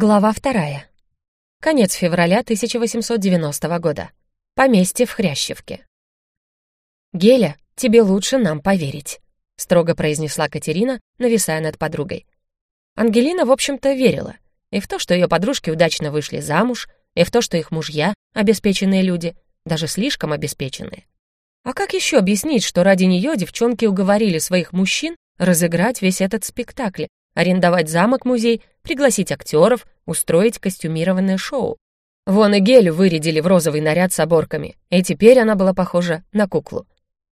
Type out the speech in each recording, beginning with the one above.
Глава вторая. Конец февраля 1890 года. Поместье в Хрящевке. «Геля, тебе лучше нам поверить», — строго произнесла Катерина, нависая над подругой. Ангелина, в общем-то, верила. И в то, что ее подружки удачно вышли замуж, и в то, что их мужья — обеспеченные люди, даже слишком обеспеченные. А как еще объяснить, что ради нее девчонки уговорили своих мужчин разыграть весь этот спектакль, арендовать замок-музей, пригласить актеров, устроить костюмированное шоу. Вон и Гелю вырядили в розовый наряд с оборками, и теперь она была похожа на куклу.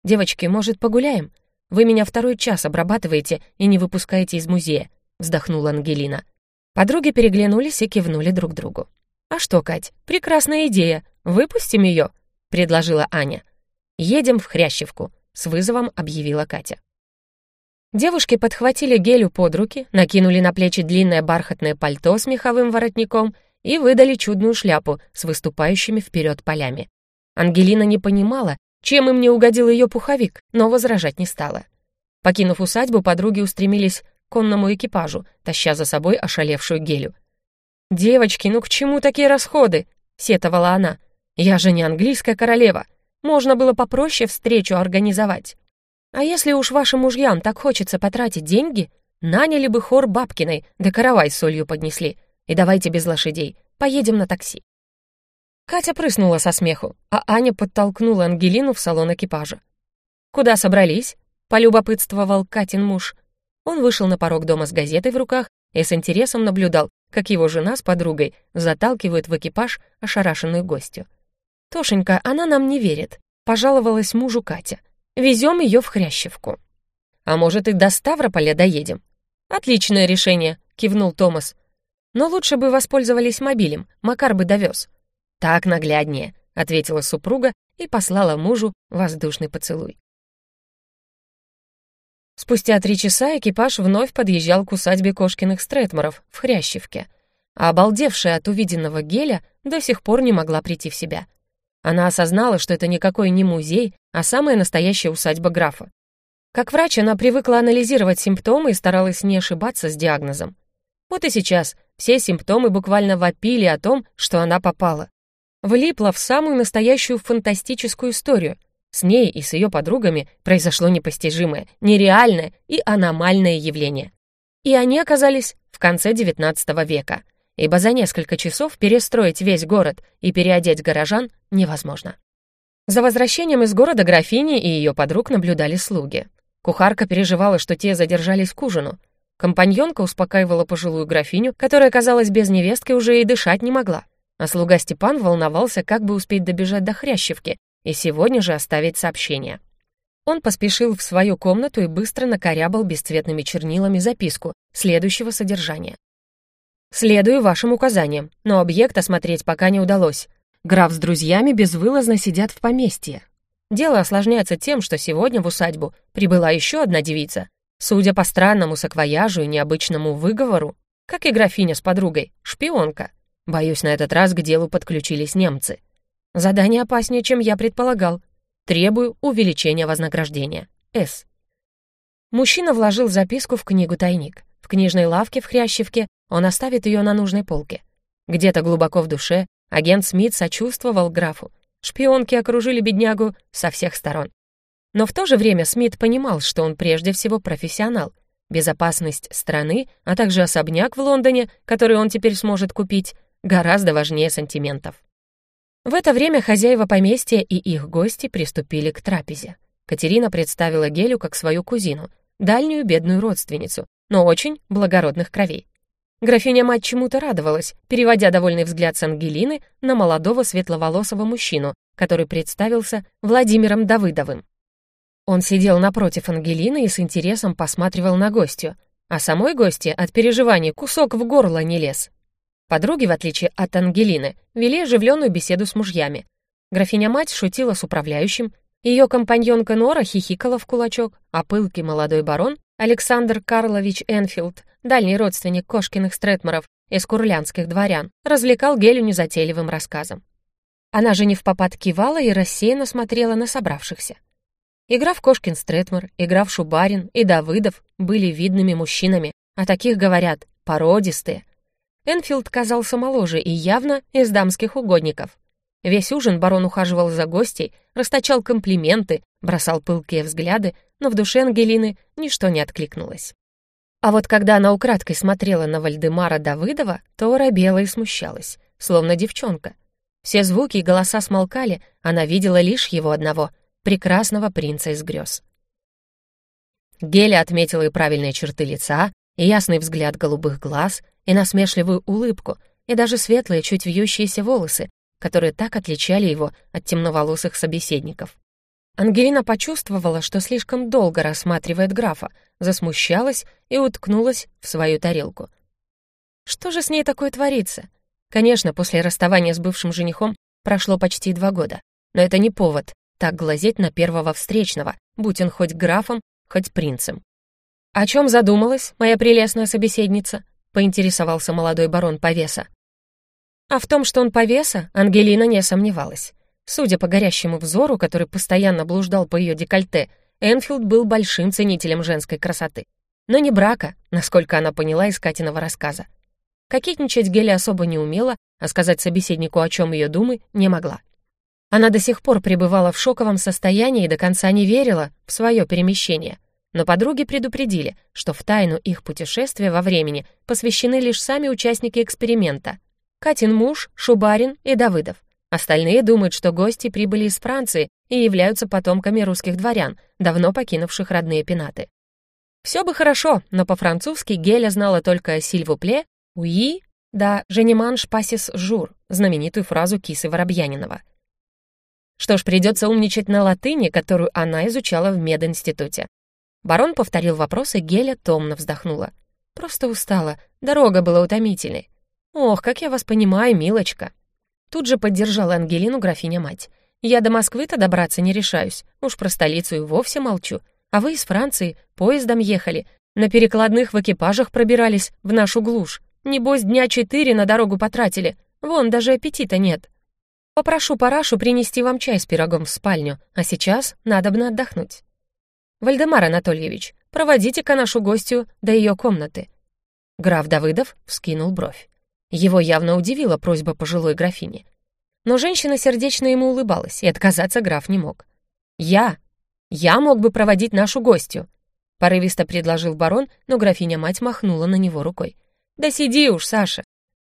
«Девочки, может, погуляем? Вы меня второй час обрабатываете и не выпускаете из музея», — вздохнула Ангелина. Подруги переглянулись и кивнули друг другу. «А что, Кать, прекрасная идея. Выпустим ее», — предложила Аня. «Едем в Хрящевку», — с вызовом объявила Катя. Девушки подхватили Гелю под руки, накинули на плечи длинное бархатное пальто с меховым воротником и выдали чудную шляпу с выступающими вперед полями. Ангелина не понимала, чем им не угодил ее пуховик, но возражать не стала. Покинув усадьбу, подруги устремились к конному экипажу, таща за собой ошалевшую Гелю. «Девочки, ну к чему такие расходы?» — сетовала она. «Я же не английская королева. Можно было попроще встречу организовать». А если уж вашим мужьям так хочется потратить деньги, наняли бы хор Бабкиной, да каравай с солью поднесли. И давайте без лошадей, поедем на такси. Катя прыснула со смеху, а Аня подтолкнула Ангелину в салон экипажа. «Куда собрались?» — полюбопытствовал Катин муж. Он вышел на порог дома с газетой в руках и с интересом наблюдал, как его жена с подругой заталкивают в экипаж ошарашенную гостью. «Тошенька, она нам не верит», — пожаловалась мужу Катя. Везем ее в Хрящевку. А может, и до Ставрополя доедем? Отличное решение, кивнул Томас. Но лучше бы воспользовались мобилем, Макар бы довез. Так нагляднее, ответила супруга и послала мужу воздушный поцелуй. Спустя три часа экипаж вновь подъезжал к усадьбе Кошкиных Стретморов в Хрящевке, а обалдевшая от увиденного геля до сих пор не могла прийти в себя — она осознала, что это никакой не музей, а самая настоящая усадьба графа. Как врач она привыкла анализировать симптомы и старалась не ошибаться с диагнозом. Вот и сейчас все симптомы буквально вопили о том, что она попала. Влипла в самую настоящую фантастическую историю. С ней и с ее подругами произошло непостижимое, нереальное и аномальное явление. И они оказались в конце XIX века — ибо за несколько часов перестроить весь город и переодеть горожан невозможно. За возвращением из города графини и ее подруг наблюдали слуги. Кухарка переживала, что те задержались к ужину. Компаньонка успокаивала пожилую графиню, которая, казалось, без невестки уже и дышать не могла. А слуга Степан волновался, как бы успеть добежать до Хрящевки и сегодня же оставить сообщение. Он поспешил в свою комнату и быстро накорябал бесцветными чернилами записку следующего содержания. Следую вашим указаниям, но объект осмотреть пока не удалось. Граф с друзьями безвылазно сидят в поместье. Дело осложняется тем, что сегодня в усадьбу прибыла еще одна девица. Судя по странному саквояжу и необычному выговору, как и графиня с подругой, шпионка. Боюсь, на этот раз к делу подключились немцы. Задание опаснее, чем я предполагал. Требую увеличения вознаграждения. С. Мужчина вложил записку в книгу-тайник. В книжной лавке в Хрящевке он оставит ее на нужной полке. Где-то глубоко в душе агент Смит сочувствовал графу. Шпионки окружили беднягу со всех сторон. Но в то же время Смит понимал, что он прежде всего профессионал. Безопасность страны, а также особняк в Лондоне, который он теперь сможет купить, гораздо важнее сантиментов. В это время хозяева поместья и их гости приступили к трапезе. Катерина представила Гелю как свою кузину, дальнюю бедную родственницу, но очень благородных кровей. Графиня-мать чему-то радовалась, переводя довольный взгляд с Ангелины на молодого светловолосого мужчину, который представился Владимиром Давыдовым. Он сидел напротив Ангелины и с интересом посматривал на гостью, а самой гости от переживаний кусок в горло не лез. Подруги, в отличие от Ангелины, вели оживленную беседу с мужьями. Графиня-мать шутила с управляющим, ее компаньонка Нора хихикала в кулачок, а пылкий молодой барон Александр Карлович Энфилд дальний родственник Кошкиных Стретморов из курлянских дворян, развлекал Гелю незатейливым рассказом. Она же не в попад кивала и рассеянно смотрела на собравшихся. Игра в Кошкин Стретмор, игра в Шубарин и Давыдов были видными мужчинами, а таких говорят породистые. Энфилд казался моложе и явно из дамских угодников. Весь ужин барон ухаживал за гостей, расточал комплименты, бросал пылкие взгляды, но в душе Ангелины ничто не откликнулось. А вот когда она украдкой смотрела на Вальдемара Давыдова, то робела и смущалась, словно девчонка. Все звуки и голоса смолкали, она видела лишь его одного, прекрасного принца из грез. Геля отметила и правильные черты лица, и ясный взгляд голубых глаз, и насмешливую улыбку, и даже светлые, чуть вьющиеся волосы, которые так отличали его от темноволосых собеседников. Ангелина почувствовала, что слишком долго рассматривает графа, засмущалась и уткнулась в свою тарелку. Что же с ней такое творится? Конечно, после расставания с бывшим женихом прошло почти два года, но это не повод так глазеть на первого встречного, будь он хоть графом, хоть принцем. «О чем задумалась, моя прелестная собеседница?» — поинтересовался молодой барон Повеса. А в том, что он повеса, Ангелина не сомневалась. Судя по горящему взору, который постоянно блуждал по ее декольте, Энфилд был большим ценителем женской красоты. Но не брака, насколько она поняла из Катиного рассказа. Кокетничать Геля особо не умела, а сказать собеседнику, о чем ее думы, не могла. Она до сих пор пребывала в шоковом состоянии и до конца не верила в свое перемещение. Но подруги предупредили, что в тайну их путешествия во времени посвящены лишь сами участники эксперимента — Катин муж, Шубарин и Давыдов. Остальные думают, что гости прибыли из Франции и являются потомками русских дворян, давно покинувших родные пенаты. Все бы хорошо, но по-французски Геля знала только «сильвупле», «уи», да «женеманш пасис жур», знаменитую фразу Кисы Воробьянинова. Что ж, придется умничать на латыни, которую она изучала в мединституте. Барон повторил вопрос, и Геля томно вздохнула. Просто устала, дорога была утомительной. «Ох, как я вас понимаю, милочка!» Тут же поддержала Ангелину графиня-мать. «Я до Москвы-то добраться не решаюсь, уж про столицу и вовсе молчу. А вы из Франции поездом ехали, на перекладных в экипажах пробирались в нашу глушь. Небось, дня четыре на дорогу потратили, вон даже аппетита нет. Попрошу Парашу принести вам чай с пирогом в спальню, а сейчас надо бы отдохнуть. Вальдемар Анатольевич, проводите-ка нашу гостью до ее комнаты». Граф Давыдов вскинул бровь. Его явно удивила просьба пожилой графини. Но женщина сердечно ему улыбалась, и отказаться граф не мог. «Я! Я мог бы проводить нашу гостью!» Порывисто предложил барон, но графиня-мать махнула на него рукой. «Да сиди уж, Саша!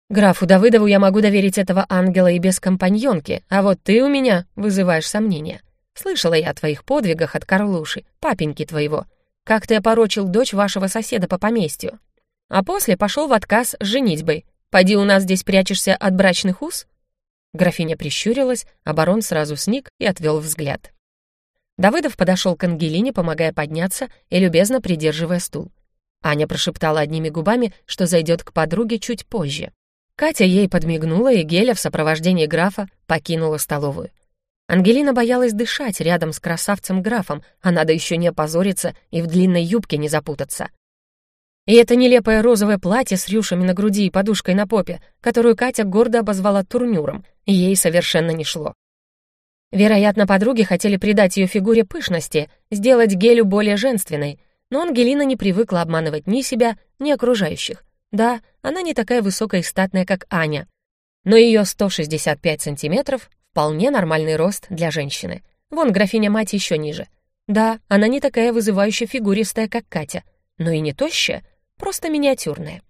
Графу Давыдову я могу доверить этого ангела и без компаньонки, а вот ты у меня вызываешь сомнения. Слышала я о твоих подвигах от Карлуши, папеньки твоего. Как ты опорочил дочь вашего соседа по поместью. А после пошел в отказ с женитьбой, Поди у нас здесь прячешься от брачных уз?» Графиня прищурилась, а барон сразу сник и отвел взгляд. Давыдов подошел к Ангелине, помогая подняться и любезно придерживая стул. Аня прошептала одними губами, что зайдет к подруге чуть позже. Катя ей подмигнула, и Геля в сопровождении графа покинула столовую. Ангелина боялась дышать рядом с красавцем-графом, а надо еще не опозориться и в длинной юбке не запутаться. И это нелепое розовое платье с рюшами на груди и подушкой на попе, которую Катя гордо обозвала турнюром, ей совершенно не шло. Вероятно, подруги хотели придать ее фигуре пышности, сделать гелю более женственной, но Ангелина не привыкла обманывать ни себя, ни окружающих. Да, она не такая высокая и статная, как Аня, но ее 165 сантиметров — вполне нормальный рост для женщины. Вон графиня-мать еще ниже. Да, она не такая вызывающая фигуристая, как Катя, но и не тощая — просто миниатюрная.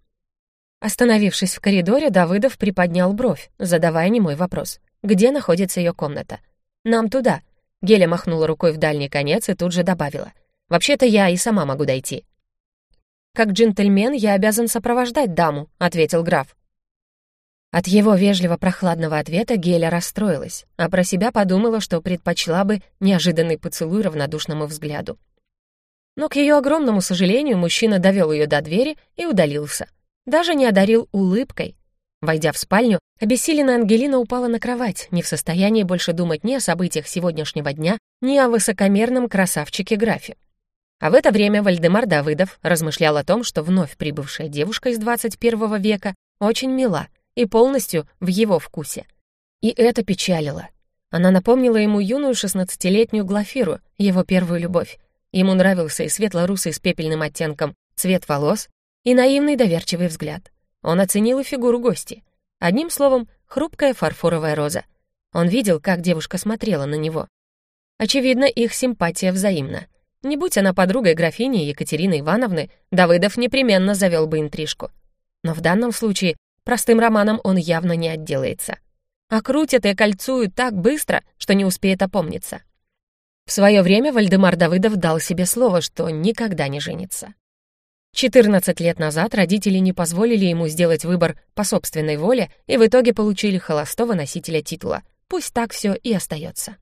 Остановившись в коридоре, Давыдов приподнял бровь, задавая немой вопрос. Где находится ее комната? «Нам туда». Геля махнула рукой в дальний конец и тут же добавила. «Вообще-то я и сама могу дойти». «Как джентльмен я обязан сопровождать даму», — ответил граф. От его вежливо-прохладного ответа Геля расстроилась, а про себя подумала, что предпочла бы неожиданный поцелуй равнодушному взгляду. Но, к ее огромному сожалению, мужчина довел ее до двери и удалился. Даже не одарил улыбкой. Войдя в спальню, обессиленная Ангелина упала на кровать, не в состоянии больше думать ни о событиях сегодняшнего дня, ни о высокомерном красавчике-графе. А в это время Вальдемар Давыдов размышлял о том, что вновь прибывшая девушка из 21 века очень мила и полностью в его вкусе. И это печалило. Она напомнила ему юную 16-летнюю Глафиру, его первую любовь, Ему нравился и светло-русый с пепельным оттенком цвет волос, и наивный доверчивый взгляд. Он оценил и фигуру гости. Одним словом, хрупкая фарфоровая роза. Он видел, как девушка смотрела на него. Очевидно, их симпатия взаимна. Не будь она подругой графини Екатерины Ивановны, Давыдов непременно завел бы интрижку. Но в данном случае простым романом он явно не отделается. А крутят и кольцуют так быстро, что не успеет опомниться. В свое время Вальдемар Давыдов дал себе слово, что никогда не женится. 14 лет назад родители не позволили ему сделать выбор по собственной воле и в итоге получили холостого носителя титула. Пусть так все и остается.